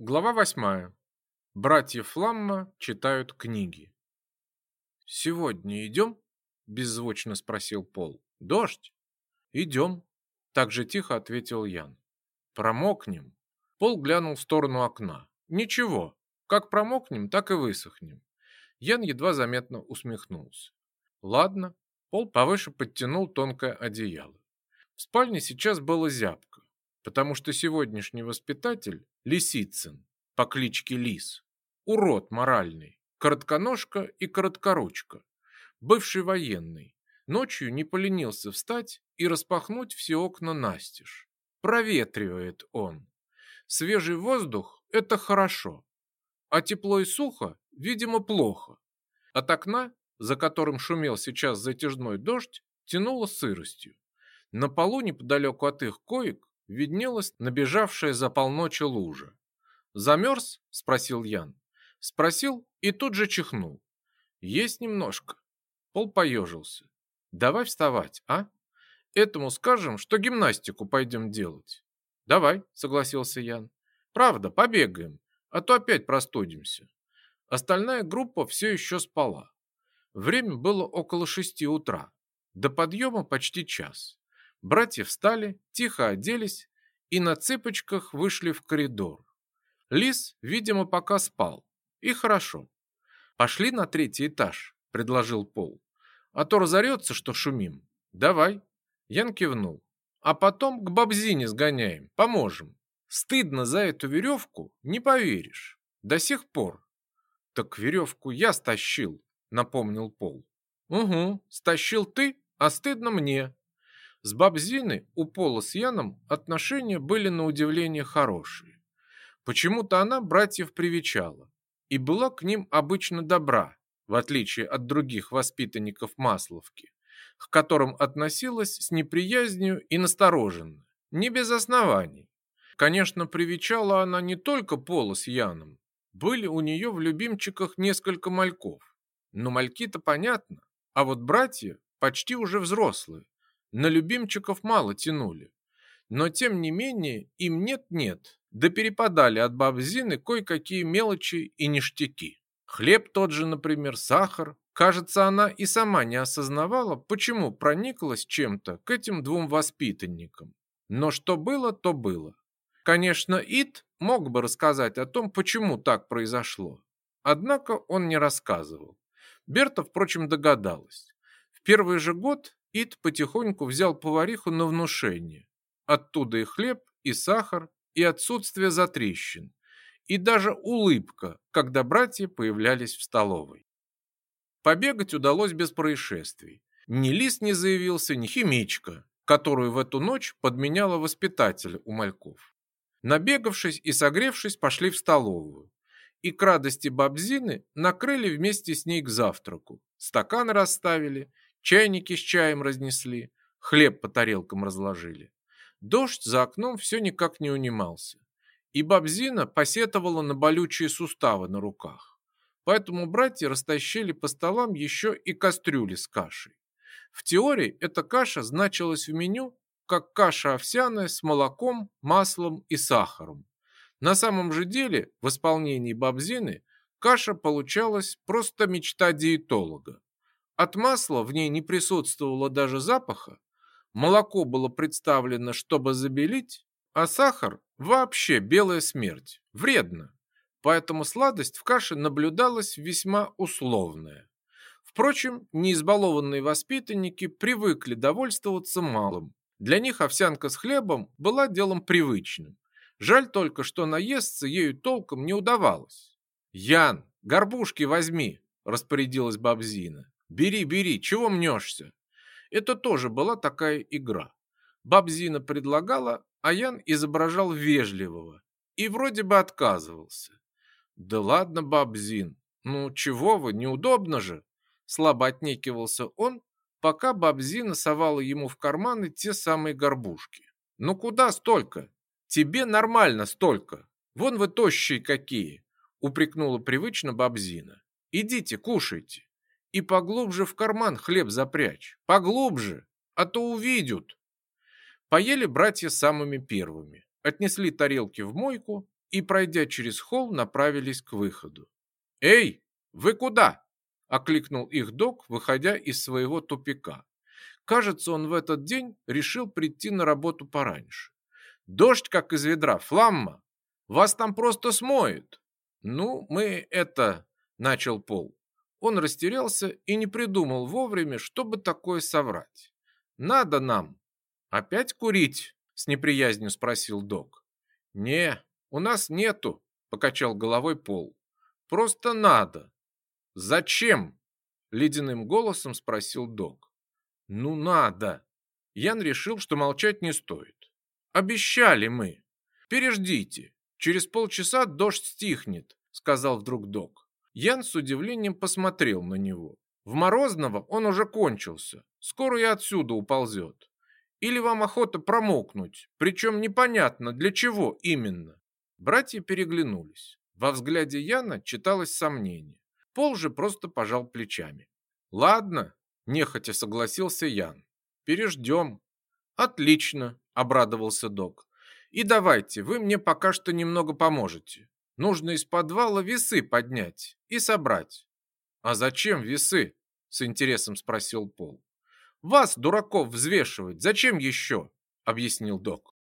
Глава восьмая. Братья Фламма читают книги. «Сегодня идем?» – беззвучно спросил Пол. «Дождь?» «Идем», – так же тихо ответил Ян. «Промокнем». Пол глянул в сторону окна. «Ничего, как промокнем, так и высохнем». Ян едва заметно усмехнулся. «Ладно». Пол повыше подтянул тонкое одеяло. В спальне сейчас было зябко, потому что сегодняшний воспитатель Лисицын по кличке Лис. Урод моральный, коротконожка и короткоручка. Бывший военный. Ночью не поленился встать и распахнуть все окна настежь. Проветривает он. Свежий воздух – это хорошо. А тепло и сухо, видимо, плохо. От окна, за которым шумел сейчас затяжной дождь, тянуло сыростью. На полу неподалеку от их коек виднелась набежавшая за полночи лужа. «Замерз?» – спросил Ян. Спросил и тут же чихнул. «Есть немножко». Пол поежился. «Давай вставать, а? Этому скажем, что гимнастику пойдем делать». «Давай», – согласился Ян. «Правда, побегаем, а то опять простудимся». Остальная группа все еще спала. Время было около шести утра. До подъема почти час. Братья встали, тихо оделись и на цыпочках вышли в коридор. Лис, видимо, пока спал. И хорошо. Пошли на третий этаж, предложил Пол. А то разорется, что шумим. Давай. Ян кивнул. А потом к бабзине сгоняем, поможем. Стыдно за эту веревку, не поверишь. До сих пор. Так веревку я стащил, напомнил Пол. Угу, стащил ты, а стыдно мне, с Бабзиной у Пола с Яном отношения были на удивление хорошие. Почему-то она братьев привечала и была к ним обычно добра, в отличие от других воспитанников Масловки, к которым относилась с неприязнью и настороженно, не без оснований. Конечно, привечала она не только Пола с Яном, были у нее в любимчиках несколько мальков. Но мальки-то понятно, а вот братья почти уже взрослые, на любимчиков мало тянули. Но тем не менее им нет-нет, да перепадали от баб Зины кое-какие мелочи и ништяки. Хлеб тот же, например, сахар. Кажется, она и сама не осознавала, почему прониклась чем-то к этим двум воспитанникам. Но что было, то было. Конечно, Ит мог бы рассказать о том, почему так произошло. Однако он не рассказывал. Берта, впрочем, догадалась. В первый же год Ит потихоньку взял повариху на внушение. Оттуда и хлеб, и сахар, и отсутствие затрещин, и даже улыбка, когда братья появлялись в столовой. Побегать удалось без происшествий. Ни лис не заявился, ни химичка, которую в эту ночь подменяла воспитатель у мальков. Набегавшись и согревшись, пошли в столовую. И к радости Бабзины накрыли вместе с ней к завтраку. Стаканы расставили Чайники с чаем разнесли, хлеб по тарелкам разложили. Дождь за окном все никак не унимался. И бабзина посетовала на болючие суставы на руках. Поэтому братья растащили по столам еще и кастрюли с кашей. В теории эта каша значилась в меню как каша овсяная с молоком, маслом и сахаром. На самом же деле, в исполнении бабзины, каша получалась просто мечта диетолога. От масла в ней не присутствовало даже запаха, молоко было представлено, чтобы забелить, а сахар – вообще белая смерть, вредно. Поэтому сладость в каше наблюдалась весьма условная. Впрочем, неизбалованные воспитанники привыкли довольствоваться малым. Для них овсянка с хлебом была делом привычным. Жаль только, что наесться ею толком не удавалось. «Ян, горбушки возьми!» – распорядилась Бабзина. Бери, бери, чего мнешься? Это тоже была такая игра. Бабзина предлагала, а Ян изображал вежливого и вроде бы отказывался. Да ладно, Бабзин, ну чего вы, неудобно же. Слабо отнекивался он, пока Бабзина совала ему в карманы те самые горбушки. Ну куда столько? Тебе нормально столько. Вон вы тощие какие, упрекнула привычно Бабзина. Идите, кушайте. И поглубже в карман хлеб запрячь. Поглубже, а то увидят. Поели братья самыми первыми. Отнесли тарелки в мойку, и, пройдя через холл, направились к выходу. «Эй, вы куда?» – окликнул их док, выходя из своего тупика. Кажется, он в этот день решил прийти на работу пораньше. «Дождь, как из ведра, фламма! Вас там просто смоет!» «Ну, мы это...» – начал Пол. Он растерялся и не придумал вовремя, чтобы такое соврать. «Надо нам!» «Опять курить?» – с неприязнью спросил док. «Не, у нас нету», – покачал головой Пол. «Просто надо». «Зачем?» – ледяным голосом спросил док. «Ну надо». Ян решил, что молчать не стоит. «Обещали мы. Переждите. Через полчаса дождь стихнет», – сказал вдруг док. Ян с удивлением посмотрел на него. В Морозного он уже кончился. Скоро и отсюда уползет. Или вам охота промокнуть, причем непонятно для чего именно. Братья переглянулись. Во взгляде Яна читалось сомнение. Пол же просто пожал плечами. Ладно, нехотя согласился Ян. Переждем. Отлично, обрадовался док. И давайте, вы мне пока что немного поможете. Нужно из подвала весы поднять и собрать. А зачем весы? С интересом спросил Пол. Вас, дураков, взвешивать. Зачем еще? Объяснил док.